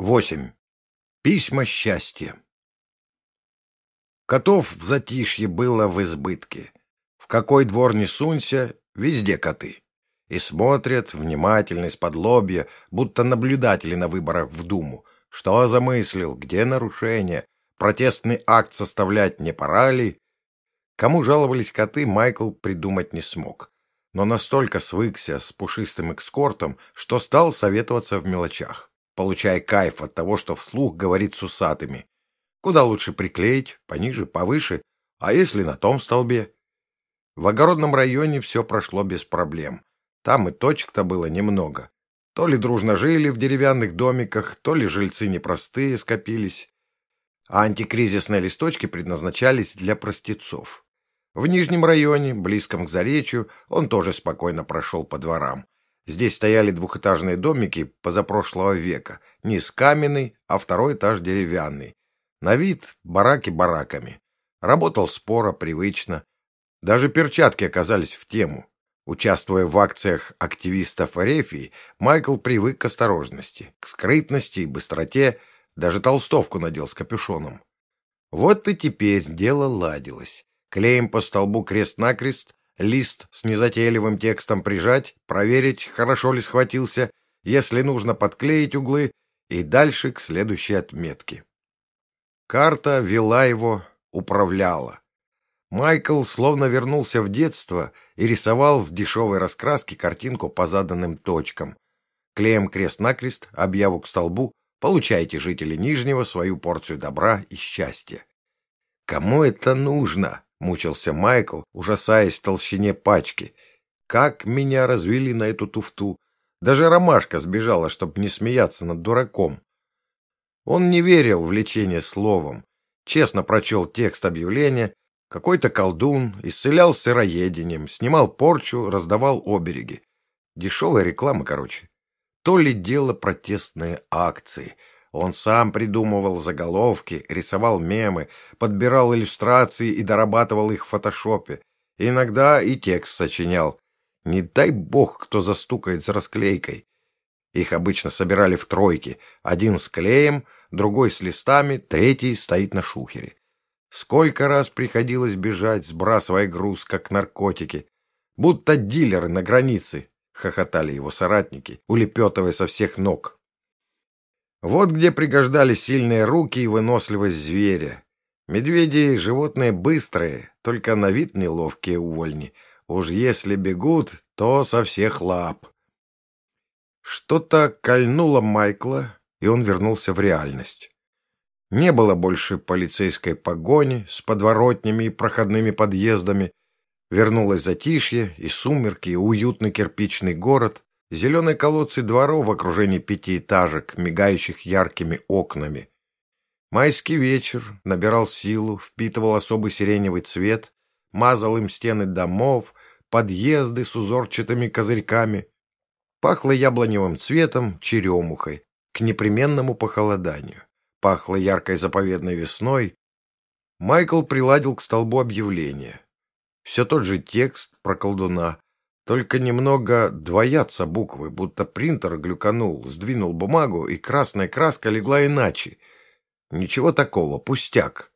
8. Письма счастья. Котов в затишье было в избытке. В какой двор не сунься, везде коты. И смотрят, внимательно, из-под лобья, будто наблюдатели на выборах в Думу. Что замыслил, где нарушение, протестный акт составлять не пора ли? Кому жаловались коты, Майкл придумать не смог. Но настолько свыкся с пушистым экскортом, что стал советоваться в мелочах получая кайф от того, что вслух говорит с усатыми. Куда лучше приклеить, пониже, повыше, а если на том столбе? В огородном районе все прошло без проблем. Там и точек-то было немного. То ли дружно жили в деревянных домиках, то ли жильцы непростые скопились. А антикризисные листочки предназначались для простецов. В Нижнем районе, близком к Заречью, он тоже спокойно прошел по дворам. Здесь стояли двухэтажные домики позапрошлого века. Низ каменный, а второй этаж деревянный. На вид бараки бараками. Работал споро, привычно. Даже перчатки оказались в тему. Участвуя в акциях активистов Арефии, Майкл привык к осторожности, к скрытности и быстроте, даже толстовку надел с капюшоном. Вот и теперь дело ладилось. Клеем по столбу крест-накрест, лист с незатейливым текстом прижать, проверить, хорошо ли схватился, если нужно подклеить углы и дальше к следующей отметке. Карта вела его, управляла. Майкл словно вернулся в детство и рисовал в дешевой раскраске картинку по заданным точкам. Клеем крест-накрест, объяву к столбу, получайте, жители Нижнего, свою порцию добра и счастья. Кому это нужно? — мучился Майкл, ужасаясь толщине пачки. «Как меня развели на эту туфту! Даже ромашка сбежала, чтобы не смеяться над дураком!» Он не верил в лечение словом, честно прочел текст объявления, какой-то колдун исцелял сыроедением, снимал порчу, раздавал обереги. Дешевая реклама, короче. То ли дело протестные акции — он сам придумывал заголовки, рисовал мемы, подбирал иллюстрации и дорабатывал их в фотошопе. Иногда и текст сочинял. Не дай бог, кто застукает с расклейкой. Их обычно собирали в тройке. Один с клеем, другой с листами, третий стоит на шухере. Сколько раз приходилось бежать, сбрасывая груз, как наркотики. Будто дилеры на границе, — хохотали его соратники, улепетывая со всех ног. Вот где пригождались сильные руки и выносливость зверя. Медведи — животные быстрые, только на вид неловкие увольни. Уж если бегут, то со всех лап. Что-то кольнуло Майкла, и он вернулся в реальность. Не было больше полицейской погони с подворотнями и проходными подъездами. Вернулось затишье и сумерки, и уютный кирпичный город, Зеленые колодцы дворов в окружении пятиэтажек, мигающих яркими окнами. Майский вечер набирал силу, впитывал особый сиреневый цвет, мазал им стены домов, подъезды с узорчатыми козырьками. Пахло яблоневым цветом, черемухой, к непременному похолоданию. Пахло яркой заповедной весной. Майкл приладил к столбу объявление. Все тот же текст про колдуна, только немного двоятся буквы, будто принтер глюканул, сдвинул бумагу, и красная краска легла иначе. Ничего такого, пустяк.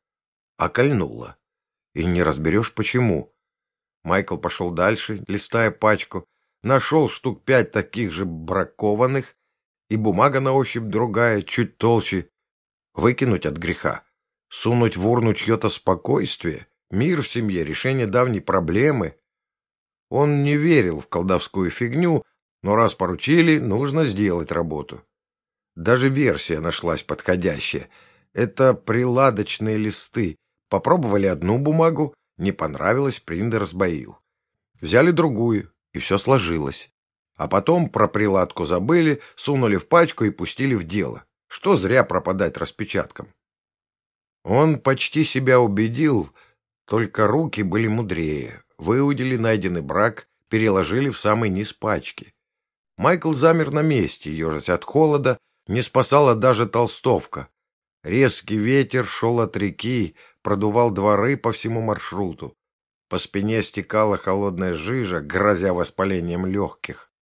А кольнуло. И не разберешь, почему. Майкл пошел дальше, листая пачку, нашел штук пять таких же бракованных, и бумага на ощупь другая, чуть толще. Выкинуть от греха. Сунуть в урну чье-то спокойствие, мир в семье, решение давней проблемы — он не верил в колдовскую фигню, но раз поручили, нужно сделать работу. Даже версия нашлась подходящая. Это приладочные листы. Попробовали одну бумагу, не понравилось, принт разбоил. Взяли другую, и все сложилось. А потом про приладку забыли, сунули в пачку и пустили в дело. Что зря пропадать распечаткам. Он почти себя убедил, только руки были мудрее выудили найденный брак, переложили в самый низ пачки. Майкл замер на месте, ежась от холода, не спасала даже толстовка. Резкий ветер шел от реки, продувал дворы по всему маршруту. По спине стекала холодная жижа, грозя воспалением легких.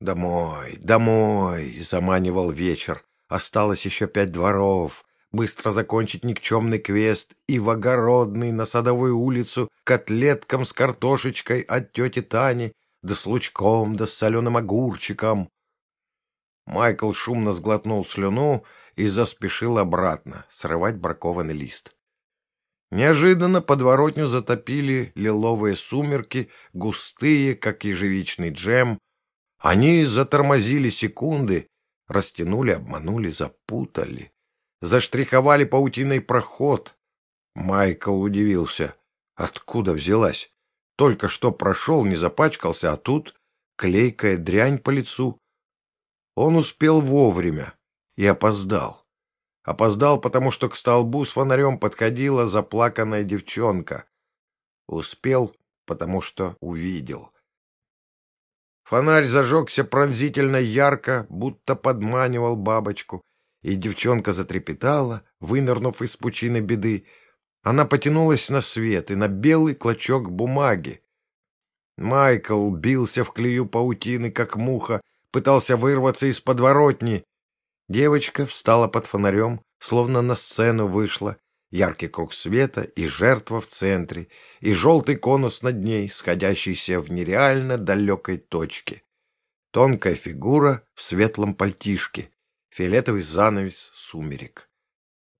«Домой, домой!» — заманивал вечер. Осталось еще пять дворов. Быстро закончить никчемный квест и в огородный на садовую улицу котлеткам с картошечкой от тети Тани, да с лучком, да с соленым огурчиком. Майкл шумно сглотнул слюну и заспешил обратно срывать бракованный лист. Неожиданно подворотню затопили лиловые сумерки, густые, как ежевичный джем. Они затормозили секунды, растянули, обманули, запутали, заштриховали паутиной проход. Майкл удивился. Откуда взялась? Только что прошел, не запачкался, а тут клейкая дрянь по лицу. Он успел вовремя и опоздал. Опоздал, потому что к столбу с фонарем подходила заплаканная девчонка. Успел, потому что увидел. Фонарь зажегся пронзительно ярко, будто подманивал бабочку, и девчонка затрепетала, вынырнув из пучины беды. Она потянулась на свет и на белый клочок бумаги. Майкл бился в клею паутины, как муха, пытался вырваться из подворотни. Девочка встала под фонарем, словно на сцену вышла. Яркий круг света и жертва в центре, и желтый конус над ней, сходящийся в нереально далекой точке. Тонкая фигура в светлом пальтишке, фиолетовый занавес сумерек.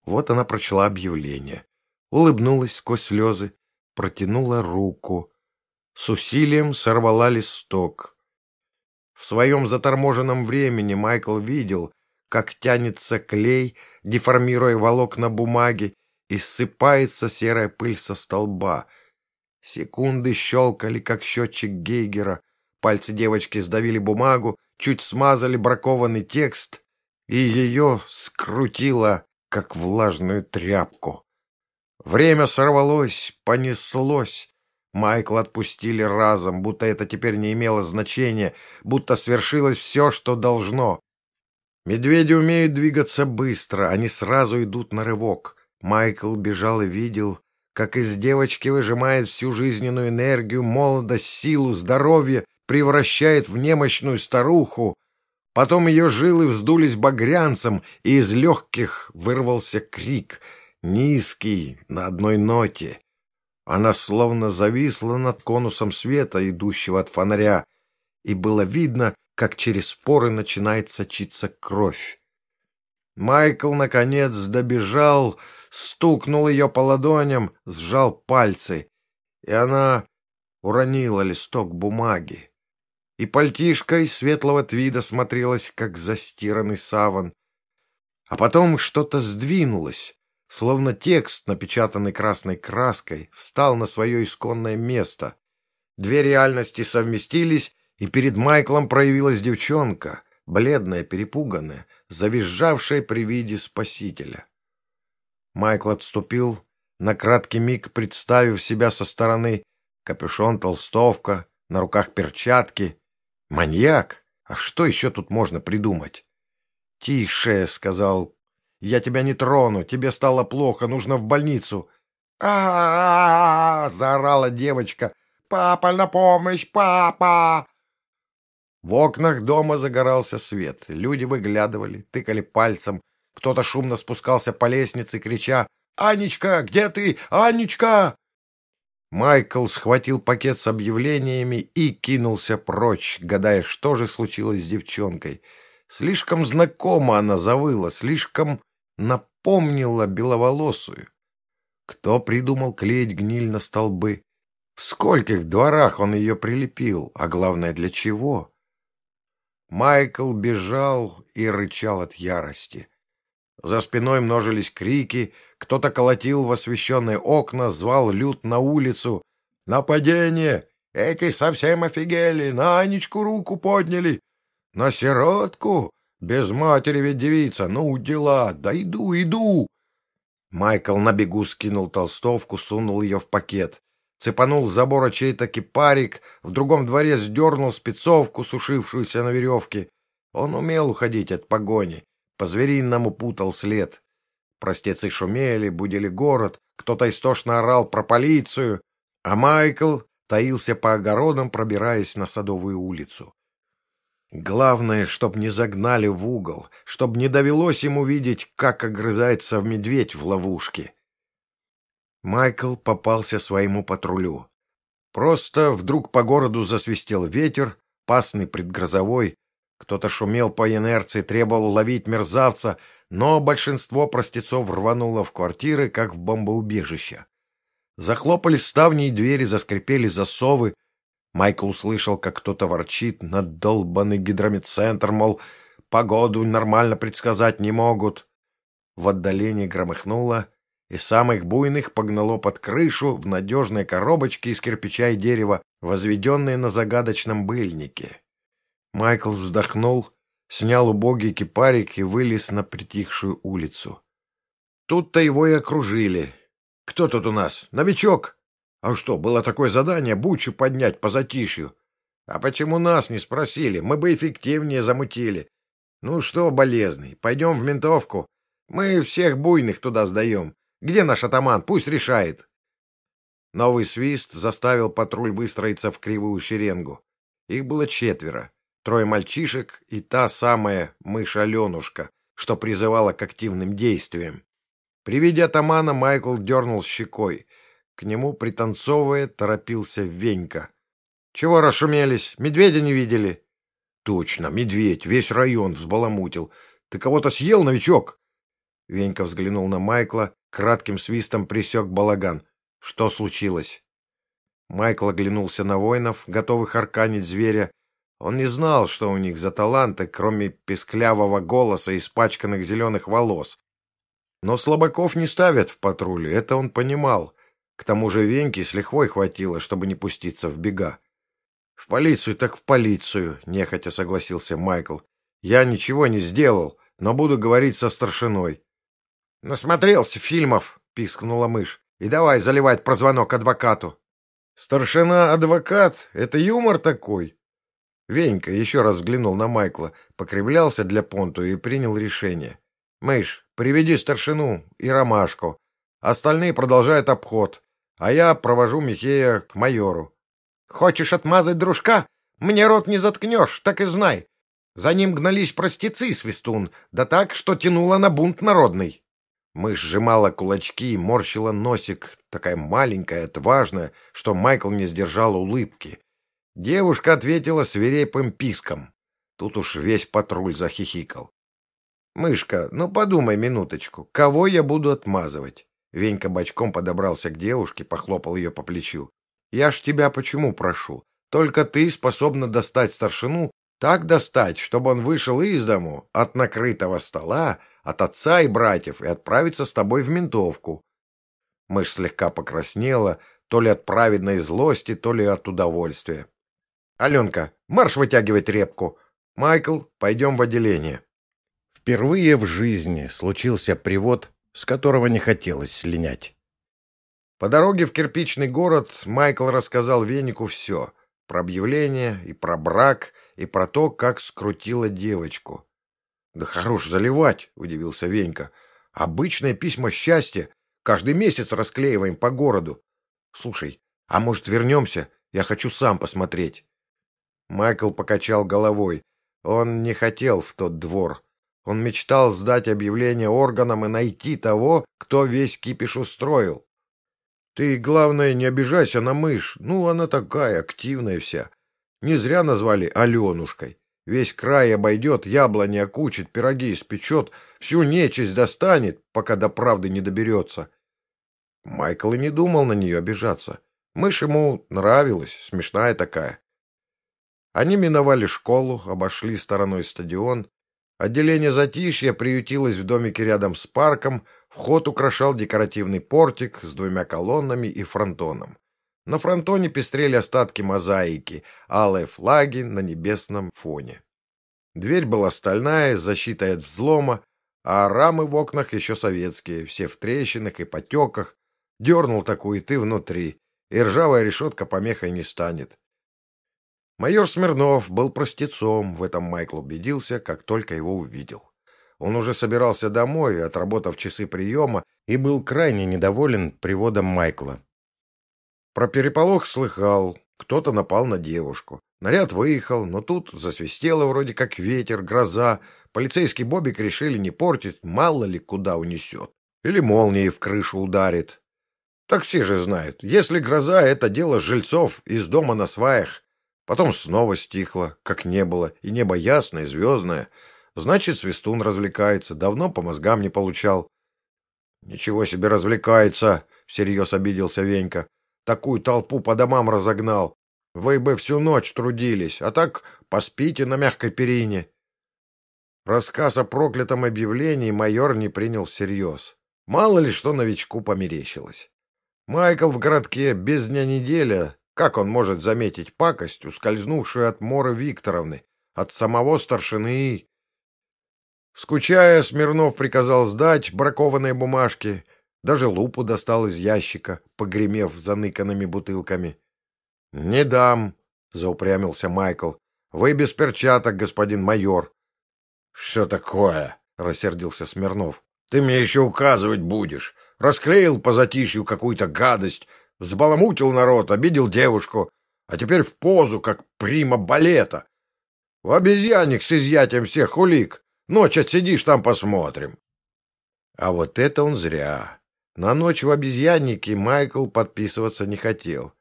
Вот она прочла объявление, улыбнулась сквозь слезы, протянула руку. С усилием сорвала листок — в своем заторможенном времени Майкл видел, как тянется клей, деформируя волокна бумаги, и ссыпается серая пыль со столба. Секунды щелкали, как счетчик Гейгера. Пальцы девочки сдавили бумагу, чуть смазали бракованный текст, и ее скрутило, как влажную тряпку. Время сорвалось, понеслось, Майкла отпустили разом, будто это теперь не имело значения, будто свершилось все, что должно. Медведи умеют двигаться быстро, они сразу идут на рывок. Майкл бежал и видел, как из девочки выжимает всю жизненную энергию, молодость, силу, здоровье, превращает в немощную старуху. Потом ее жилы вздулись багрянцем, и из легких вырвался крик, низкий, на одной ноте. Она словно зависла над конусом света, идущего от фонаря, и было видно, как через поры начинает сочиться кровь. Майкл, наконец, добежал, стукнул ее по ладоням, сжал пальцы, и она уронила листок бумаги. И пальтишка из светлого твида смотрелась, как застиранный саван. А потом что-то сдвинулось, Словно текст, напечатанный красной краской, встал на свое исконное место. Две реальности совместились, и перед Майклом проявилась девчонка, бледная, перепуганная, завизжавшая при виде спасителя. Майкл отступил, на краткий миг представив себя со стороны. Капюшон, толстовка, на руках перчатки. Маньяк? А что еще тут можно придумать? «Тише», — сказал я тебя не трону, тебе стало плохо, нужно в больницу. а, -а, -а, -а заорала девочка. «Папа, на помощь! Папа!» В окнах дома загорался свет. Люди выглядывали, тыкали пальцем. Кто-то шумно спускался по лестнице, крича «Анечка, где ты? Анечка!» Майкл схватил пакет с объявлениями и кинулся прочь, гадая, что же случилось с девчонкой. Слишком знакомо она завыла, слишком напомнила беловолосую. Кто придумал клеить гниль на столбы? В скольких дворах он ее прилепил, а главное, для чего? Майкл бежал и рычал от ярости. За спиной множились крики, кто-то колотил в освещенные окна, звал Люд на улицу. «Нападение! Эти совсем офигели! На Анечку руку подняли! На сиротку! Без матери ведь девица, ну, дела, да иду, иду. Майкл на бегу скинул толстовку, сунул ее в пакет. Цепанул с забора чей-то кипарик, в другом дворе сдернул спецовку, сушившуюся на веревке. Он умел уходить от погони, по-звериному путал след. Простецы шумели, будили город, кто-то истошно орал про полицию, а Майкл таился по огородам, пробираясь на Садовую улицу. Главное, чтоб не загнали в угол, чтоб не довелось ему видеть, как огрызается в медведь в ловушке. Майкл попался своему патрулю. Просто вдруг по городу засвистел ветер, пасный предгрозовой. Кто-то шумел по инерции, требовал ловить мерзавца, но большинство простецов рвануло в квартиры, как в бомбоубежище. Захлопали ставни и двери, заскрипели засовы, Майкл услышал, как кто-то ворчит на долбанный гидромедцентр, мол, погоду нормально предсказать не могут. В отдалении громыхнуло, и самых буйных погнало под крышу в надежной коробочке из кирпича и дерева, возведенной на загадочном быльнике. Майкл вздохнул, снял убогий кипарик и вылез на притихшую улицу. Тут-то его и окружили. «Кто тут у нас? Новичок?» А что, было такое задание бучу поднять по затишью? А почему нас не спросили? Мы бы эффективнее замутили. Ну что, болезный, пойдем в ментовку. Мы всех буйных туда сдаем. Где наш атаман? Пусть решает. Новый свист заставил патруль выстроиться в кривую шеренгу. Их было четверо. Трое мальчишек и та самая мышь Аленушка, что призывала к активным действиям. При виде атамана Майкл дернул щекой. К нему, пританцовывая, торопился Венька. — Чего расшумелись? Медведя не видели? — Точно, медведь, весь район взбаламутил. Ты кого-то съел, новичок? Венька взглянул на Майкла, кратким свистом присек балаган. Что случилось? Майкл оглянулся на воинов, готовых арканить зверя. Он не знал, что у них за таланты, кроме песклявого голоса и испачканных зеленых волос. Но слабаков не ставят в патруле, это он понимал. К тому же Веньки с лихвой хватило, чтобы не пуститься в бега. — В полицию так в полицию, — нехотя согласился Майкл. — Я ничего не сделал, но буду говорить со старшиной. — Насмотрелся фильмов, — пискнула мышь. — И давай заливать про звонок адвокату. — Старшина-адвокат — это юмор такой. Венька еще раз взглянул на Майкла, покривлялся для понту и принял решение. — Мышь, приведи старшину и ромашку. Остальные продолжают обход а я провожу Михея к майору. — Хочешь отмазать дружка? Мне рот не заткнешь, так и знай. За ним гнались простецы, Свистун, да так, что тянуло на бунт народный. Мышь сжимала кулачки и морщила носик, такая маленькая, отважная, что Майкл не сдержал улыбки. Девушка ответила свирепым писком. Тут уж весь патруль захихикал. — Мышка, ну подумай минуточку, кого я буду отмазывать? Венька бочком подобрался к девушке, похлопал ее по плечу. «Я ж тебя почему прошу? Только ты способна достать старшину, так достать, чтобы он вышел из дому, от накрытого стола, от отца и братьев, и отправиться с тобой в ментовку». Мышь слегка покраснела, то ли от праведной злости, то ли от удовольствия. «Аленка, марш вытягивать репку! Майкл, пойдем в отделение». Впервые в жизни случился привод с которого не хотелось слинять. По дороге в кирпичный город Майкл рассказал Венику все. Про объявление, и про брак, и про то, как скрутила девочку. — Да хорош заливать, — удивился Венька. — Обычное письмо счастья. Каждый месяц расклеиваем по городу. Слушай, а может вернемся? Я хочу сам посмотреть. Майкл покачал головой. Он не хотел в тот двор. Он мечтал сдать объявление органам и найти того, кто весь кипиш устроил. Ты, главное, не обижайся на мышь. Ну, она такая, активная вся. Не зря назвали Аленушкой. Весь край обойдет, яблони окучит, пироги испечет, всю нечисть достанет, пока до правды не доберется. Майкл и не думал на нее обижаться. Мышь ему нравилась, смешная такая. Они миновали школу, обошли стороной стадион, Отделение затишья приютилось в домике рядом с парком, вход украшал декоративный портик с двумя колоннами и фронтоном. На фронтоне пестрели остатки мозаики, алые флаги на небесном фоне. Дверь была стальная, с защитой от взлома, а рамы в окнах еще советские, все в трещинах и потеках. Дернул такую ты внутри, и ржавая решетка помехой не станет. Майор Смирнов был простецом, в этом Майкл убедился, как только его увидел. Он уже собирался домой, отработав часы приема, и был крайне недоволен приводом Майкла. Про переполох слыхал. Кто-то напал на девушку. Наряд выехал, но тут засвистело вроде как ветер, гроза. Полицейский Бобик решили не портить, мало ли куда унесет. Или молнией в крышу ударит. Так все же знают, если гроза — это дело жильцов из дома на сваях, потом снова стихло, как не было, и небо ясное, звездное, значит, свистун развлекается, давно по мозгам не получал. — Ничего себе развлекается! — всерьез обиделся Венька. — Такую толпу по домам разогнал. Вы бы всю ночь трудились, а так поспите на мягкой перине. Рассказ о проклятом объявлении майор не принял всерьез. Мало ли что новичку померещилось. Майкл в городке без дня неделя, как он может заметить пакость, ускользнувшую от Моры Викторовны, от самого старшины? Скучая, Смирнов приказал сдать бракованные бумажки, даже лупу достал из ящика, погремев заныканными бутылками. — Не дам, — заупрямился Майкл. — Вы без перчаток, господин майор. — Что такое? — рассердился Смирнов. — Ты мне еще указывать будешь расклеил по затишью какую-то гадость, взбаламутил народ, обидел девушку, а теперь в позу, как прима балета. В обезьянник с изъятием всех улик. Ночь отсидишь, там посмотрим. А вот это он зря. На ночь в обезьяннике Майкл подписываться не хотел.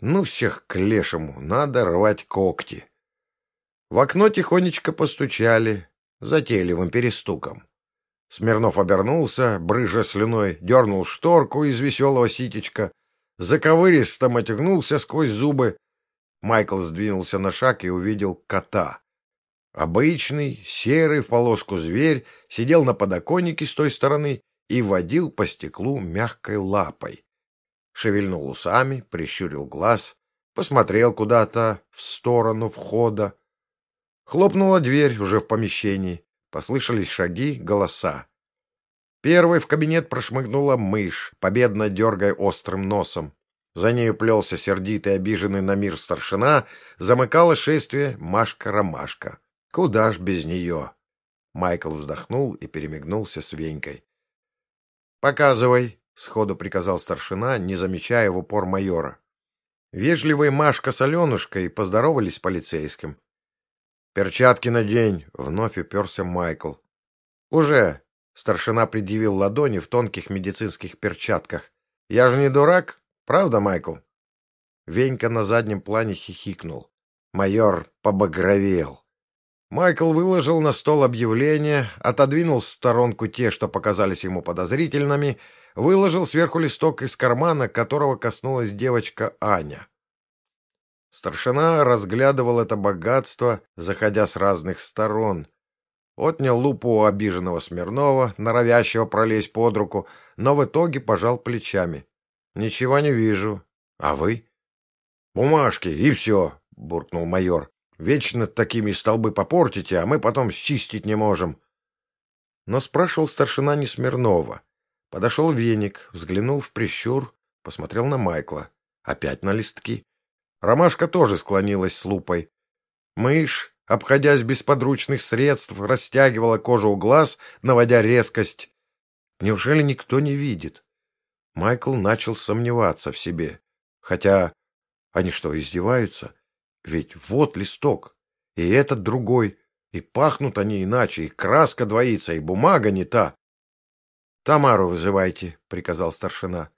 Ну, всех к лешему, надо рвать когти. В окно тихонечко постучали, затейливым перестуком. Смирнов обернулся, брыжа слюной, дернул шторку из веселого ситечка, заковыристо мотягнулся сквозь зубы. Майкл сдвинулся на шаг и увидел кота. Обычный, серый в полоску зверь сидел на подоконнике с той стороны и водил по стеклу мягкой лапой. Шевельнул усами, прищурил глаз, посмотрел куда-то в сторону входа. Хлопнула дверь уже в помещении. Послышались шаги, голоса. Первой в кабинет прошмыгнула мышь, победно дергая острым носом. За нею плелся сердитый, обиженный на мир старшина, замыкала шествие Машка-ромашка. Куда ж без нее? Майкл вздохнул и перемигнулся с Венькой. — Показывай, — сходу приказал старшина, не замечая в упор майора. Вежливые Машка с Аленушкой поздоровались с полицейским. «Перчатки надень!» — вновь уперся Майкл. «Уже!» — старшина предъявил ладони в тонких медицинских перчатках. «Я же не дурак, правда, Майкл?» Венька на заднем плане хихикнул. Майор побагровел. Майкл выложил на стол объявление, отодвинул в сторонку те, что показались ему подозрительными, выложил сверху листок из кармана, которого коснулась девочка Аня. Старшина разглядывал это богатство, заходя с разных сторон. Отнял лупу у обиженного Смирнова, норовящего пролезть под руку, но в итоге пожал плечами. — Ничего не вижу. А вы? — Бумажки, и все, — буркнул майор. — Вечно такими столбы попортите, а мы потом счистить не можем. Но спрашивал старшина не Смирнова. Подошел веник, взглянул в прищур, посмотрел на Майкла. Опять на листки. Ромашка тоже склонилась с лупой. Мышь, обходясь без подручных средств, растягивала кожу у глаз, наводя резкость. Неужели никто не видит? Майкл начал сомневаться в себе. Хотя они что, издеваются? Ведь вот листок, и этот другой, и пахнут они иначе, и краска двоится, и бумага не та. — Тамару вызывайте, — приказал старшина.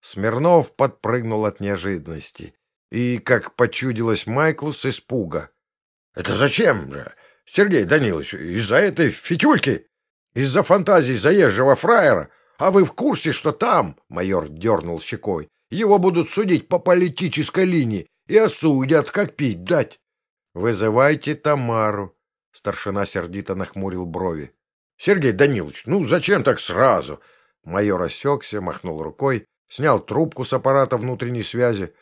Смирнов подпрыгнул от неожиданности и, как почудилось Майклу, с испуга. — Это зачем же, Сергей Данилович, из-за этой фитюльки? Из-за фантазий заезжего фраера? А вы в курсе, что там, — майор дернул щекой, — его будут судить по политической линии и осудят, как пить дать? — Вызывайте Тамару, — старшина сердито нахмурил брови. — Сергей Данилович, ну зачем так сразу? Майор осекся, махнул рукой, снял трубку с аппарата внутренней связи,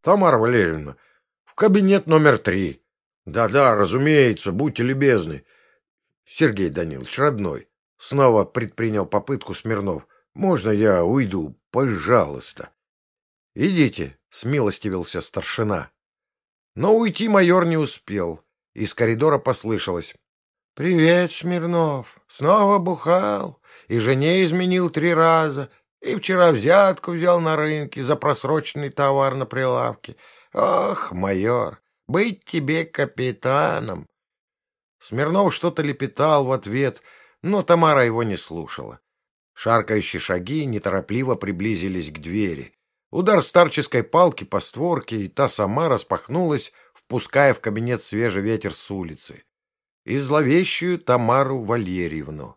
Тамара Валерьевна, в кабинет номер три. Да-да, разумеется, будьте любезны. Сергей Данилович, родной, снова предпринял попытку Смирнов. Можно я уйду, пожалуйста? Идите, смилостивился старшина. Но уйти майор не успел. Из коридора послышалось. «Привет, Смирнов. Снова бухал. И жене изменил три раза. И вчера взятку взял на рынке за просроченный товар на прилавке. Ох, майор, быть тебе капитаном. Смирнов что-то лепетал в ответ, но Тамара его не слушала. Шаркающие шаги неторопливо приблизились к двери. Удар старческой палки по створке, и та сама распахнулась, впуская в кабинет свежий ветер с улицы. И зловещую Тамару Валерьевну.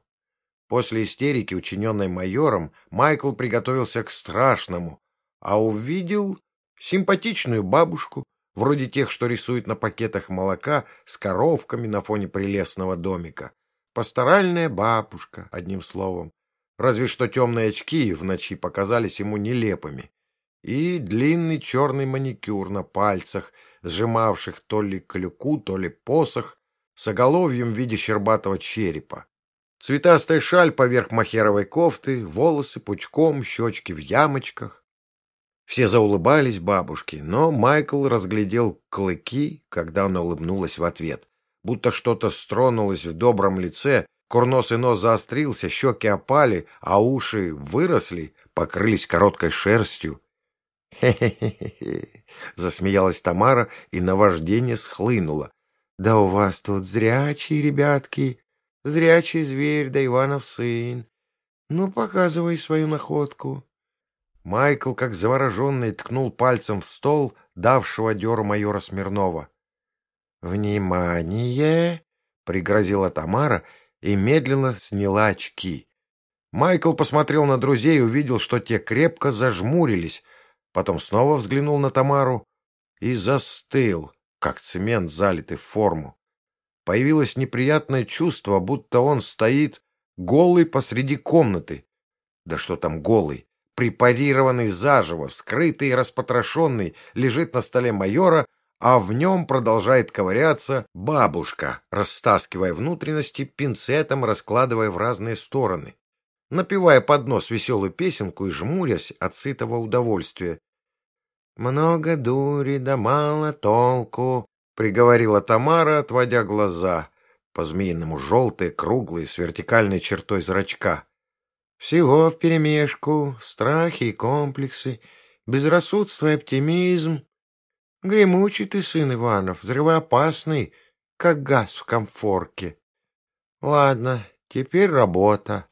После истерики, учиненной майором, Майкл приготовился к страшному, а увидел симпатичную бабушку, вроде тех, что рисуют на пакетах молока с коровками на фоне прелестного домика. Пасторальная бабушка, одним словом. Разве что темные очки в ночи показались ему нелепыми и длинный черный маникюр на пальцах, сжимавших то ли клюку, то ли посох, с оголовьем в виде щербатого черепа. Цветастая шаль поверх махеровой кофты, волосы пучком, щечки в ямочках. Все заулыбались бабушке, но Майкл разглядел клыки, когда она улыбнулась в ответ. Будто что-то стронулось в добром лице, курносый нос заострился, щеки опали, а уши выросли, покрылись короткой шерстью, «Хе-хе-хе-хе!» — засмеялась Тамара, и наваждение схлынуло. «Да у вас тут зрячие, ребятки! Зрячий зверь, да Иванов сын! Ну, показывай свою находку!» Майкл, как завороженный, ткнул пальцем в стол, давшего дёру майора Смирнова. «Внимание!» — пригрозила Тамара и медленно сняла очки. Майкл посмотрел на друзей и увидел, что те крепко зажмурились, потом снова взглянул на Тамару и застыл, как цемент, залитый в форму. Появилось неприятное чувство, будто он стоит голый посреди комнаты. Да что там голый? Препарированный заживо, вскрытый и распотрошенный, лежит на столе майора, а в нем продолжает ковыряться бабушка, растаскивая внутренности пинцетом, раскладывая в разные стороны напевая под нос веселую песенку и жмурясь от сытого удовольствия. «Много дури да мало толку», — приговорила Тамара, отводя глаза, по-змеиному желтые, круглые, с вертикальной чертой зрачка. «Всего вперемешку, страхи и комплексы, безрассудство и оптимизм. Гремучий ты, сын Иванов, взрывоопасный, как газ в комфорке. Ладно, теперь работа.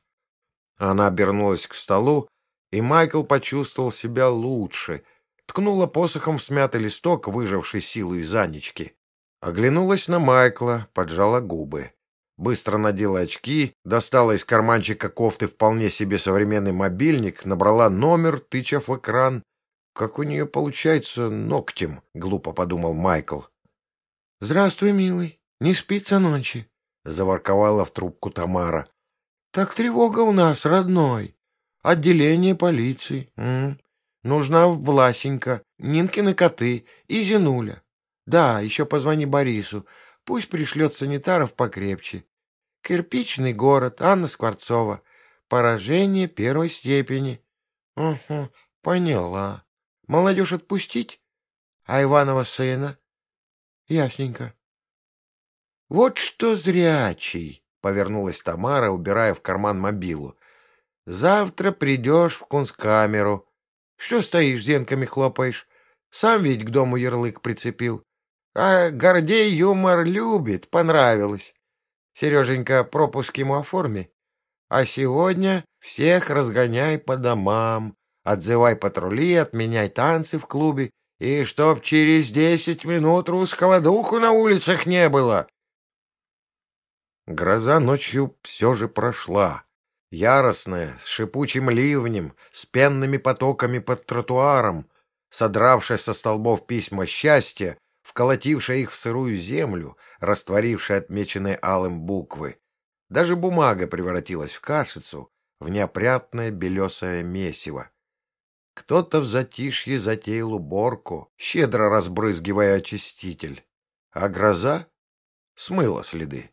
Она обернулась к столу, и Майкл почувствовал себя лучше. Ткнула посохом в смятый листок, выживший силу из Анечки. Оглянулась на Майкла, поджала губы. Быстро надела очки, достала из карманчика кофты вполне себе современный мобильник, набрала номер, тыча в экран. «Как у нее получается ногтем?» — глупо подумал Майкл. «Здравствуй, милый. Не спится ночи?» — заворковала в трубку Тамара. Так тревога у нас, родной. Отделение полиции. М -м. Нужна Власенька, Нинкины коты и Зинуля. Да, еще позвони Борису. Пусть пришлет санитаров покрепче. Кирпичный город, Анна Скворцова. Поражение первой степени. Угу, поняла. Молодежь отпустить? А Иванова сына? Ясненько. Вот что зрячий. — повернулась Тамара, убирая в карман мобилу. — Завтра придешь в кунсткамеру. Что стоишь, зенками хлопаешь? Сам ведь к дому ярлык прицепил. А Гордей юмор любит, понравилось. Сереженька, пропуск ему оформи. А сегодня всех разгоняй по домам, отзывай патрули, отменяй танцы в клубе, и чтоб через десять минут русского духу на улицах не было. Гроза ночью все же прошла. Яростная, с шипучим ливнем, с пенными потоками под тротуаром, содравшая со столбов письма счастья, вколотившая их в сырую землю, растворившая отмеченные алым буквы. Даже бумага превратилась в кашицу, в неопрятное белесое месиво. Кто-то в затишье затеял уборку, щедро разбрызгивая очиститель, а гроза смыла следы.